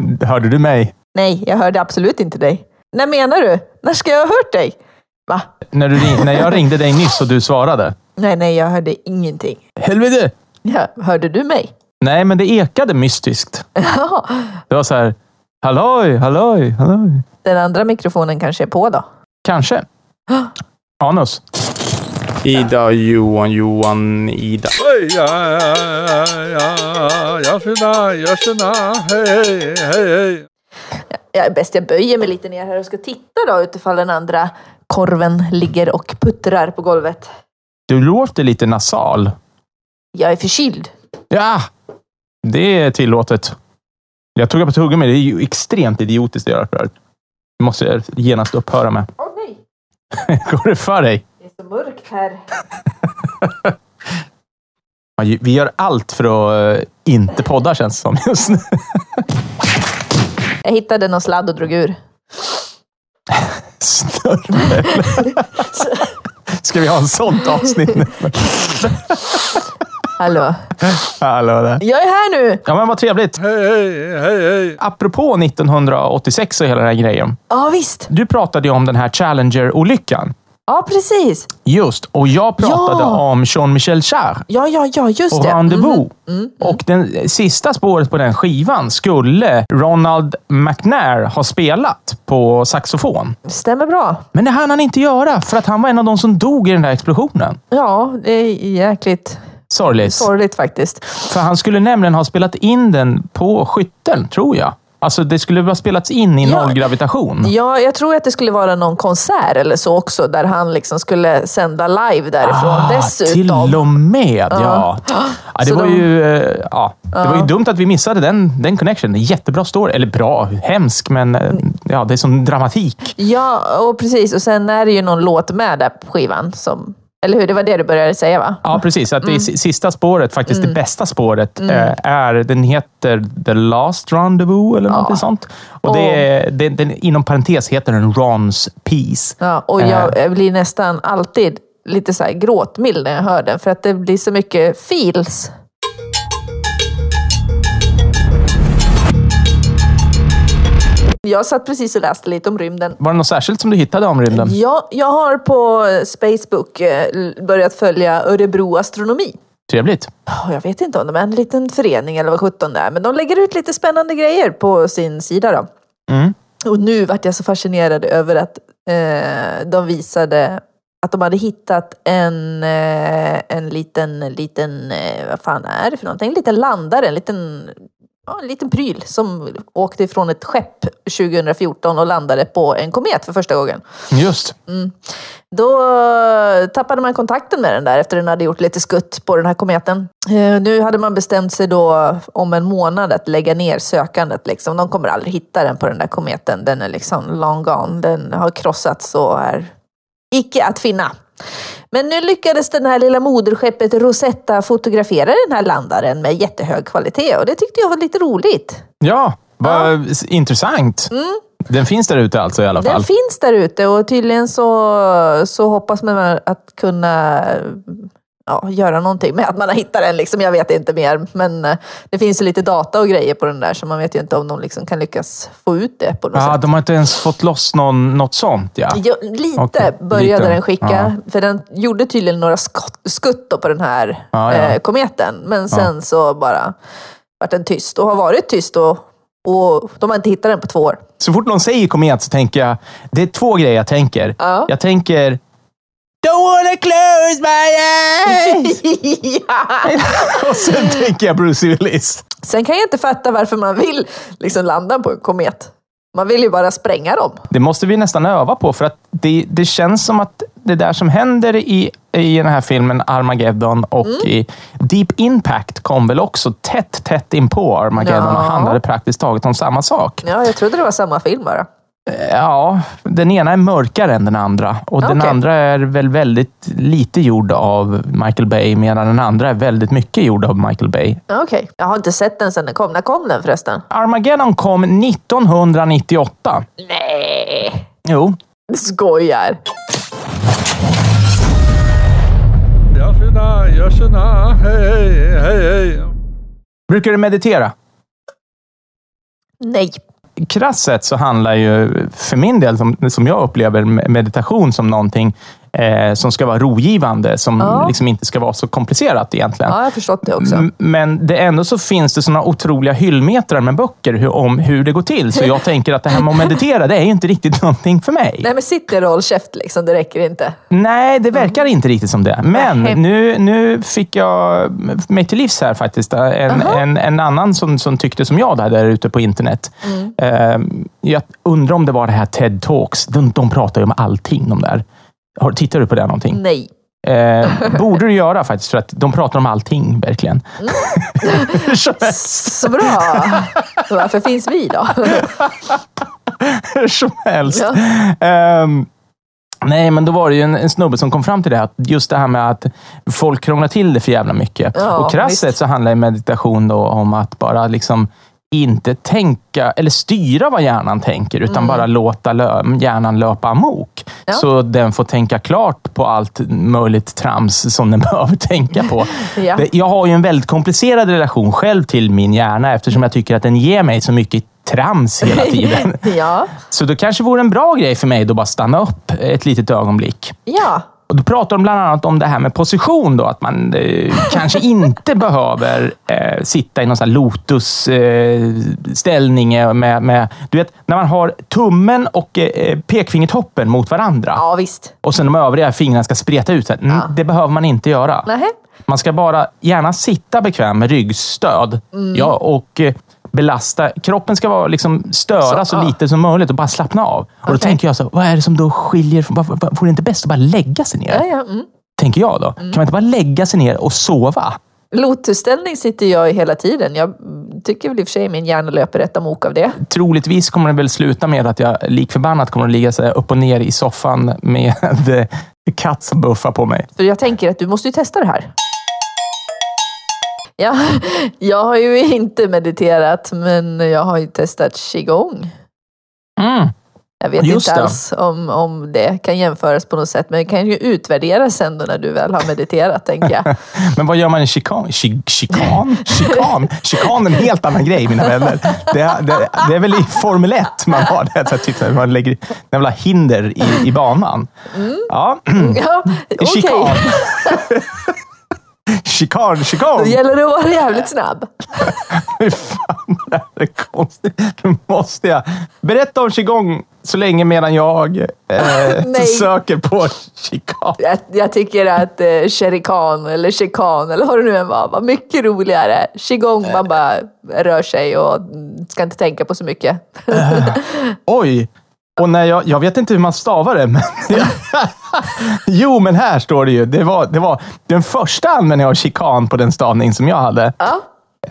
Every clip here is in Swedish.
Hörde du mig? Nej, jag hörde absolut inte dig. När menar du? När ska jag ha hört dig? Va? När, du när jag ringde dig nyss och du svarade? Nej, nej, jag hörde ingenting. Helvete! Ja, hörde du mig? Nej, men det ekade mystiskt. Ja, Det var så här, halloj, halloj, halloj. den andra mikrofonen kanske är på då. Kanske. Anus. Ida, Johan, Johan, Ida. Oj, ja, ja, ja, jag finna, jag känna, hej, hej, hej. Jag är bäst jag böjer mig lite ner här och ska titta då utifall den andra korven ligger och puttrar på golvet. Du låter lite nasal. Jag är förkyld. Ja, det är tillåtet. Jag tog upp tuggummi. Det är ju extremt idiotiskt att göra för det Det måste jag genast upphöra med. Åh nej, Går det för dig? Så mörkt här. Vi gör allt för att eh, inte podda känns det som just nu. Jag hittade någon sladd och drog ur. Snörre. Ska vi ha en sånt avsnitt nu? Hallå? Hallå där. Jag är här nu! Ja, men vad trevligt. Hej, hej, hej, hej. Apropå 1986 och hela den här grejen. Ja, visst. Du pratade ju om den här Challenger-olyckan. Ja, precis. Just, och jag pratade Ja. om Jean-Michel Jarre Ja, ja, ja, just och det. Rendezvous. Mm, Och den sista spåret på den skivan skulle Ronald McNair ha spelat på saxofon. Stämmer bra. Men det hann han inte göra, för att han var en av de som dog i den där explosionen. Ja, det är jäkligt Sorgligt. sorgligt faktiskt. För han skulle nämligen ha spelat in den på skytteln, tror jag. Alltså, det skulle ha spelats in i Ja. nollgravitation. Ja, jag tror att det skulle vara någon konsert eller så också, där han liksom skulle sända live därifrån Ah, dessutom. Till och med, ja. ja det, Så var de- ju, eh, ja, det var ju dumt att vi missade den, den connection. Jättebra story. Eller bra, hemsk, men eh, ja, det är som dramatik. Ja, och precis. Och sen är det ju någon låt med där på skivan. Som, eller hur? Det var det du började säga va? Ja, precis. Att det Mm. si- sista spåret, faktiskt det bästa spåret, eh, är, den heter The Last Rendezvous eller något sånt. Och det är, det, den, inom parentes heter den Rons Peace. Ja, och jag, jag blir nästan alltid lite så här gråtmild när jag hör den, för att det blir så mycket feels. Jag satt precis och läste lite om rymden. Var det något särskilt som du hittade om rymden? Ja, jag har på Spacebook eh, börjat följa Örebro Astronomi. Trevligt. Jag vet inte om de är en liten förening eller vad sjutton det är, men de lägger ut lite spännande grejer på sin sida. Då. Mm. Och nu vart jag så fascinerad över att eh, de visade att de hade hittat en, eh, en liten, liten, eh, vad fan är det för någonting? En liten landare, en liten, ja, en liten pryl som åkte ifrån ett skepp 2014 och landade på en komet för första gången. Just. Då tappade man kontakten med den där efter den hade gjort lite skutt på den här kometen. Eh, Nu hade man bestämt sig då om en månad att lägga ner sökandet. Liksom. De kommer aldrig hitta den på den där kometen. Den är liksom long gone. Den har krossats och är icke att finna. Men nu lyckades den här lilla moderskeppet Rosetta fotografera den här landaren med jättehög kvalitet och det tyckte jag var lite roligt. Ja, vad intressant. Den finns där ute alltså i alla Den fall. finns där ute och tydligen så, så hoppas man att kunna ja, göra någonting med att man har hittat den. Liksom. Jag vet inte mer, men eh, det finns ju lite data och grejer på den där så man vet ju inte om de liksom kan lyckas få ut det på något Ja, sätt. de har inte ens fått loss någon, något sånt. Ja. Jo, lite Okej, började lite. den skicka, för den gjorde tydligen några skott, skutt på den här Ja, ja. Eh, kometen. Men sen så bara vart den tyst och har varit tyst och, och de har inte hittat den på två år. Så fort någon säger komet så tänker jag, det är två grejer jag tänker. Ja. Jag tänker, don't wanna close my eyes. Och sen tänker jag Bruce Willis. Sen kan jag inte fatta varför man vill liksom landa på en komet. Man vill ju bara spränga dem. Det måste vi nästan öva på, för att det, det känns som att det där som händer i, i den här filmen Armageddon och Mm. i Deep Impact kom väl också tätt, tätt in på Armageddon Ja. och handlade praktiskt taget om samma sak. Ja, jag trodde det var samma film bara. Ja, den ena är mörkare än den andra. Och den Okej. andra är väl väldigt lite gjord av Michael Bay, medan den andra är väldigt mycket gjord av Michael Bay. Ja, Okej, jag har inte sett den sedan den kom. När kom den förresten? Armageddon kom 1998. Nej, Jo, du skojar. Jag finna, jag känna, hej, hej, hej. brukar du meditera? Nej krasst sett så handlar ju, för min del, som, som jag upplever meditation som någonting eh, som ska vara rogivande, som Ja. liksom inte ska vara så komplicerat egentligen. Ja, jag har förstått det också. M- Men det ändå så finns det såna otroliga hyllmetrar med böcker hur, om hur det går till. Så jag tänker att det här med att meditera, det är ju inte riktigt någonting för mig. Nej, men sitt ner och håll käft liksom. Det räcker inte. Nej, det verkar inte riktigt som det. Men Nej. nu, nu fick jag mig till livs här faktiskt. En, en, en annan som, som tyckte som jag där, där ute på internet. Eh, jag undrar om det var det här TED Talks. De, de pratar ju om allting de där. Har, tittar du på det någonting? Nej. Eh, borde du göra faktiskt, för att de pratar om allting verkligen. Helst. Så bra! Varför finns vi då? Hur som helst. Ja. Ehm, nej, men då var det ju en, en snubbe som kom fram till det. Att just det här med att folk krånglar till det för jävla mycket. Ja, och sett så handlar meditation då om att bara liksom inte tänka eller styra vad hjärnan tänker, utan bara låta lö- hjärnan löpa amok. Mm. Ja. Så den får tänka klart på allt möjligt trams som den behöver tänka på. Ja. Jag har ju en väldigt komplicerad relation själv till min hjärna eftersom jag tycker att den ger mig så mycket trams hela tiden. Ja. Så det kanske vore en bra grej för mig att bara stanna upp ett litet ögonblick. Ja. Och då pratar de bland annat om det här med position. Då, att man eh, kanske inte behöver eh, sitta i någon lotus-ställning. Eh, med, med, du vet, när man har tummen och eh, pekfingertoppen mot varandra. Ja, visst. Och sen de övriga fingrarna ska spreta ut. Så mm, Ja. Det behöver man inte göra. Nähä. Man ska bara gärna sitta bekväm med ryggstöd. Mm. Ja, och eh, belasta. Kroppen ska vara liksom störa så, Så, lite som möjligt och bara slappna av. Och då tänker jag, så, vad är det som då skiljer? Vore det inte bäst att bara lägga sig ner? Ja, ja. Mm. Tänker jag då. Kan man inte bara lägga sig ner och sova? Lotusställning sitter jag i hela tiden. Jag tycker väl i och för sig min hjärna löper rätt amok av det. Troligtvis kommer det väl sluta med att jag lik förbannat kommer att ligga så upp och ner i soffan med katt som buffar på mig. För jag tänker att du måste ju testa det här. Ja, jag har ju inte mediterat, men jag har ju testat qigong. Mm. Jag vet Just inte det. alls om, om det kan jämföras på något sätt, men det kan ju utvärderas sen då när du väl har mediterat, tänker jag. Men vad gör man i chikan? Chi- Chikan? Chikan? Chikan är en helt annan grej, mina vänner. Det, är- det, det är väl i Formel 1 man har det. Så typ, man lägger jävla hinder i, i banan. Ja, Ja, okej. chikan. Chikan, Då chikan. gäller det att vara jävligt snabb. Fy fan, det här är konstigt. Nu måste jag berätta om qigong så länge medan jag eh, söker på chikan. Jag, jag tycker att eh, sherikan eller chikan eller vad det nu än var, var mycket roligare. Qigong, man bara rör sig och ska inte tänka på så mycket. Oj! Och när jag, jag vet inte hur man stavar det, men... jo, men här står det ju. Det var, det var den första användningen av chikan på den stavning som jag hade. Ja.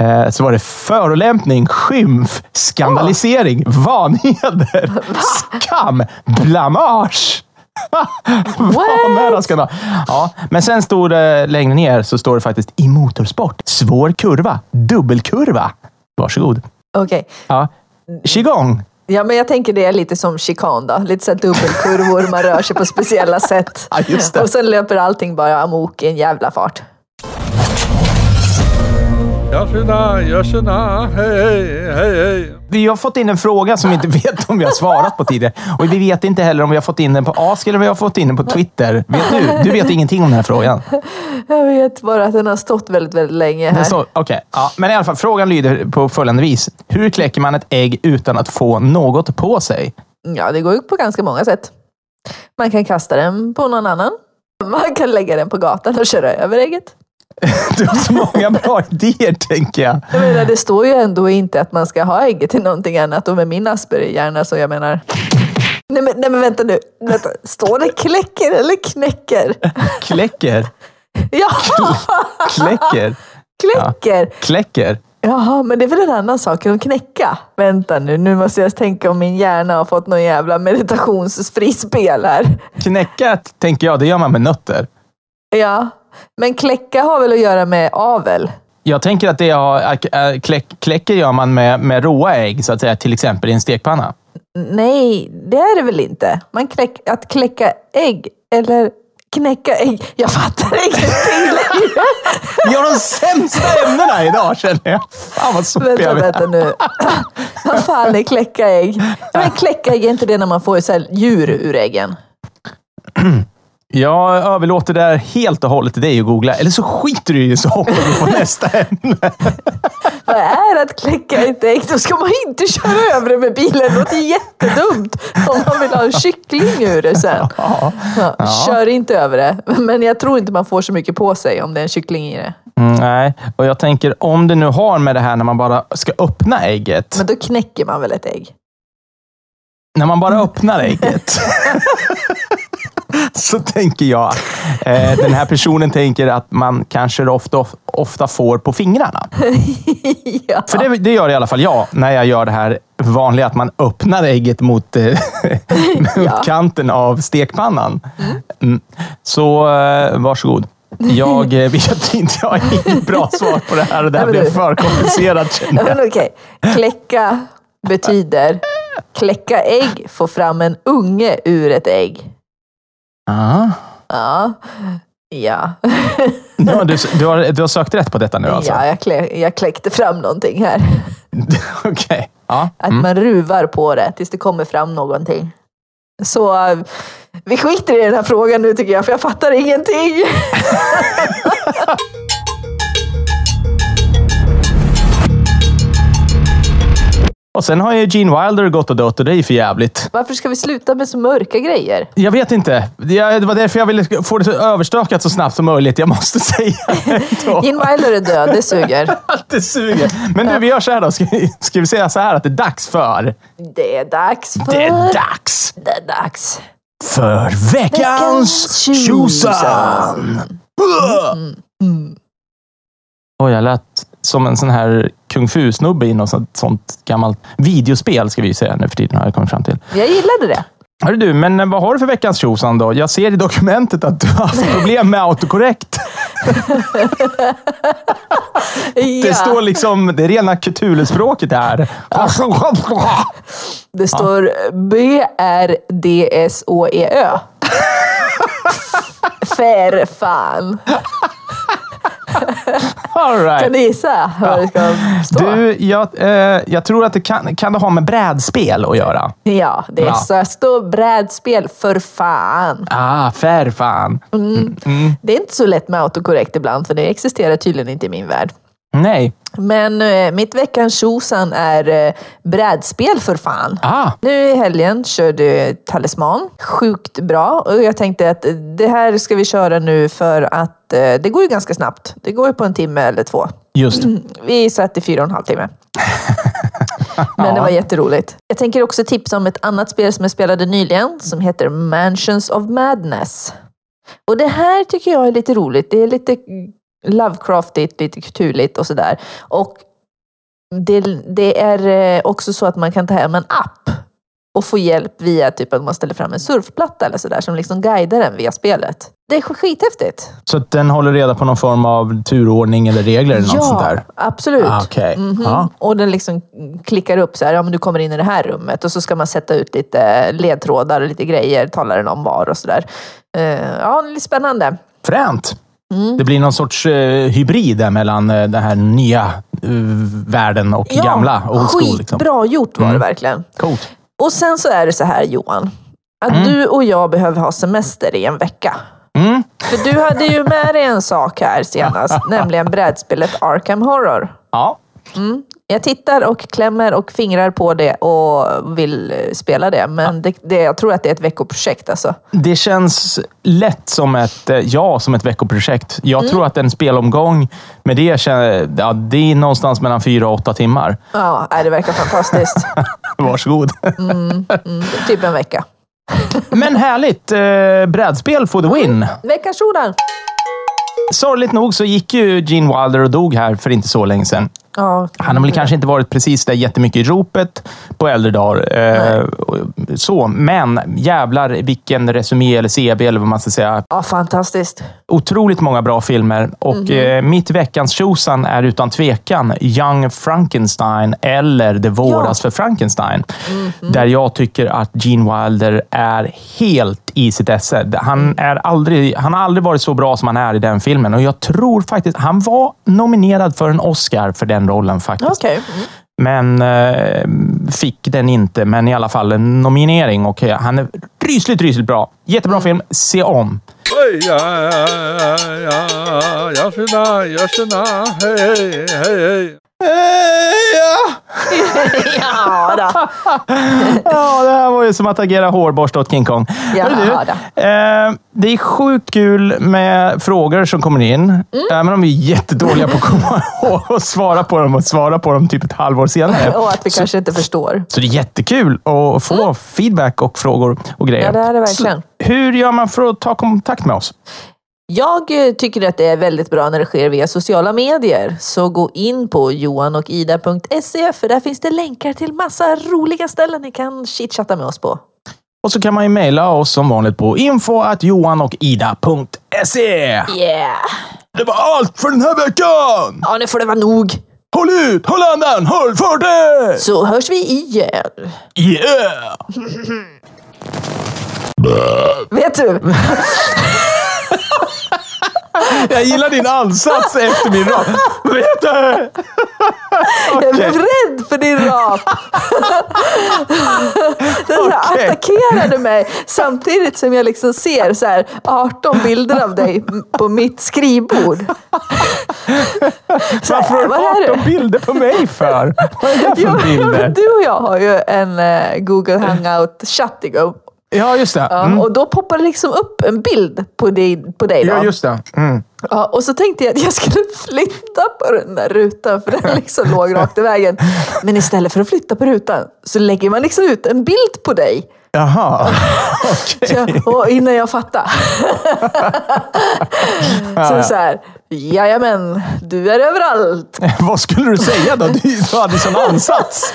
Eh, så var det förolämpning, skymf, skandalisering, vanheder, skam, blamage. Vanära skandal. Ja, men sen stod det längre ner så står det faktiskt i motorsport. Svår kurva, dubbelkurva. Varsågod. Okej. Ja. Qigong. Ja, men jag tänker det är lite som chikan då. Lite så dubbelkurvor, man rör sig på speciella sätt. Ja. Och sen löper allting bara amok i en jävla fart. Ja tjena, ja tjena, hej, hej, hej. Vi har fått in en fråga som vi inte vet om vi har svarat på tidigare. Och vi vet inte heller om vi har fått in den på Ask eller om vi har fått in den på Twitter. Vet du? Du vet ingenting om den här frågan. Jag vet bara att den har stått väldigt, väldigt länge här. Okej, ja, men i alla fall. Frågan lyder på följande vis. Hur kläcker man ett ägg utan att få något på sig? Ja, det går ju på ganska många sätt. Man kan kasta den på någon annan. Man kan lägga den på gatan och köra över ägget. Du har så många bra idéer, tänker jag. Jag menar, det står ju ändå inte att man ska ha ägget till någonting annat. Och med min Asperger-hjärna så jag menar... Nej men, nej men vänta nu. Vänta. Står det kläcker eller knäcker? Kläcker. Ja, Kläcker. kläcker. Kläcker. Jaha, men det är väl en annan sak än att knäcka? Vänta nu, nu måste jag tänka om min hjärna har fått någon jävla meditationsfrispel här. Knäcka, tänker jag, det gör man med nötter. Ja, men kläcka har väl att göra med avel? Jag tänker att det har, kläck, kläcker gör man med, med råa ägg, så att säga, till exempel i en stekpanna. Nej, det är det väl inte? Man kläck, att kläcka ägg, eller knäcka ägg. Jag fattar ingenting Vi har de sämsta ämnena idag känner jag. Fan vad sopiga Vänta, vi är. vänta nu. Vad fan är kläckaägg? Men kläckaägg är inte det när man får så djur ur äggen? Jag överlåter det där helt och hållet till dig att googla. Eller så skiter du i det så hoppar vi på nästa ämne. Vad är att kläcka ett ägg? Då ska man inte köra över det med bilen. Det låter jättedumt om man vill ha en kyckling ur det sen. Ja. Ja, Kör inte över det. Men jag tror inte man får så mycket på sig om det är en kyckling i det. Mm, nej, och jag tänker om det nu har med det här när man bara ska öppna ägget. Men då knäcker man väl ett ägg? När man bara öppnar ägget. så tänker jag eh, den här personen tänker att man kanske ofta, ofta får på fingrarna. ja. För det, det gör i alla fall jag när jag gör det här vanliga att man öppnar ägget mot, eh, mot kanten av stekpannan. Mm. Så eh, varsågod. Jag eh, vet inte, jag har inget bra svar på det här det här du- för komplicerat känner Ja, jag. okej. Kläcka betyder kläcka ägg, få fram en unge ur ett ägg. Ja. Ja, Ja, du, du, har, du har sökt rätt på detta nu alltså? ja jag, klä, jag kläckte fram någonting här. Okej. Ja. Att man ruvar på det tills det kommer fram någonting. Så vi skiter i den här frågan nu tycker jag, för jag fattar ingenting. Och sen har ju Gene Wilder gått och dött och det är ju för jävligt. Varför ska vi sluta med så mörka grejer? Jag vet inte. Jag- Det var därför jag ville få det överstökat så snabbt som möjligt. Jag måste säga. Gene Wilder är död, det suger. Det suger. Men du, vi gör så här då. Ska vi, ska vi säga så här att det är dags för... Det är dags för... Det är dags Det är dags. för veckans tjosan! Oj, jag lät som en sån här kung fu-snubbe i något sånt, sånt gammalt videospel, ska vi säga nu för tiden, har jag kommit fram till. Jag gillade det. Hörru du, men eh, vad har du för veckans tjosan då? Jag ser i dokumentet att du har haft problem med autokorrekt. Det Ja, står liksom, det är rena Cthulhu-språket här. det står B-R-D-S-O-E-Ö. För fan. All Kan right. du gissa vad det ska stå? Du, jag, eh, jag tror att det kan, kan det ha med brädspel att göra. Ja, det Ja. ska stå brädspel för fan. Ah, för fan. Det är inte så lätt med autokorrekt ibland, för det existerar tydligen inte i min värld. Nej. Men eh, mitt veckans tjosan är eh, brädspel för fan. Ah, Nu i helgen körde Talisman. Sjukt bra. Och jag tänkte att det här ska vi köra nu för att eh, det går ju ganska snabbt. Det går ju på en timme eller två. just. Vi satt i fyra och en halv timme. Men det var jätteroligt. Jag tänker också tipsa om ett annat spel som jag spelade nyligen som heter Mansions of Madness. Och det här tycker jag är lite roligt. Det är lite Lovecraftigt, lite kulturligt och sådär. Och det, det är eh, också så att man kan ta hem en app och få hjälp via typ att man ställer fram en surfplatta eller sådär som liksom guidar en via spelet. Det är skithäftigt. Så den håller reda på någon form av turordning eller regler eller något sånt där? absolut. Ah, Okej. Mhm. Ja. Och den liksom klickar upp så här, ja men du kommer in i det här rummet och så ska man sätta ut lite ledtrådar och lite grejer, talar den om var och sådär. Uh, ja, lite spännande. Fränt. Mm. Det blir någon sorts eh, hybrid där mellan eh, den här nya eh, världen och gamla old school. Liksom. skitbra gjort var det Mm. verkligen. Coolt. Och sen så är det så här Johan, att Mm. du och jag behöver ha semester i en vecka. Mm. För du hade ju med dig en sak här senast, nämligen brädspelet Arkham Horror. Ja. Jag tittar och klämmer och fingrar på det och vill eh, spela det. Men det, det, jag tror att det är ett veckoprojekt alltså. Det känns lätt som ett, eh, ja, som ett veckoprojekt. Jag Mm. tror att en spelomgång med det, ja, det är någonstans mellan fyra och åtta timmar. Ja, det verkar fantastiskt. Varsågod. Mm, typ en vecka. Men härligt! Eh, brädspel for the win. Veckans Jordan! Sorgligt nog så gick ju Gene Wilder och dog här för inte så länge sedan. Ja, Han har väl kanske inte varit precis där jättemycket i ropet på äldre dagar. Eh, så, men jävlar vilken resumé eller CV eller vad man ska säga. ja, fantastiskt. Otroligt många bra filmer och eh, mitt veckans tjosan är utan tvekan Young Frankenstein eller Det våras för Frankenstein. Där jag tycker att Gene Wilder är helt i sitt esse. Han, är aldrig, han har aldrig varit så bra som han är i den filmen och jag tror faktiskt han var nominerad för en Oscar för den rollen faktiskt. Okej. Mm. Men eh, fick den inte, men i alla fall en nominering och eh, han är rysligt, rysligt bra. Jättebra film. Se om. Oj, ja, ja, ja, då. ja, det här var ju som att agera hårborste åt King Kong. Ja, du, eh, det är sjukt kul med frågor som kommer in, Mm. även om vi är jättedåliga på att komma ihåg och svara på dem och svara på dem typ ett halvår senare. Och att vi kanske inte förstår. Så det är jättekul att få feedback och frågor och grejer. Ja, det är det verkligen. Så, hur gör man för att ta kontakt med oss? Jag eh, tycker att det är väldigt bra när det sker via sociala medier. Så gå in på johanochida.se för där finns det länkar till massa roliga ställen ni kan chitchatta med oss på. Och så kan man ju mejla oss som vanligt på info.johanochida.se. Yeah! Det var allt för den här veckan! Ja, nu får det vara nog. Håll ut! Håll andan! Håll för det! Så hörs vi igen. Yeah! Vet du? Jag gillar din ansats efter min rap. Vet du? Jag blev rädd för din rap. Den Okej. attackerade mig samtidigt som jag liksom ser så här 18 bilder av dig på mitt skrivbord. Så Varför har du det? 18 bilder på mig för? Vad är det Jo, för bilder? du och jag har ju en eh, Google Hangout-chatt igång. Ja, just det. Ja, Mm. Och då poppar det liksom upp en bild på dig. På dig då. Ja, just det. Mm. Ja, och så tänkte jag att jag skulle flytta på den där rutan för den liksom låg rakt i vägen. Men istället för att flytta på rutan så lägger man liksom ut en bild på dig. Jaha, okej. och innan jag fattade. så så här, jajamän, du är överallt. Vad skulle du säga då? Du du hade sån ansats.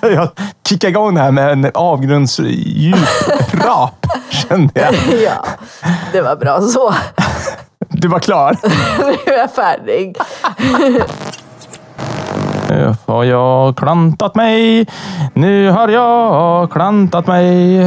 Jag kickade igång det här med en avgrundsdjup rap, kände jag. Ja, det var bra så. Du var klar. Nu är jag färdig. Nu har jag klantat mig. Nu har jag klantat mig.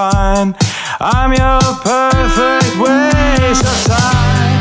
I'm your perfect waste of time.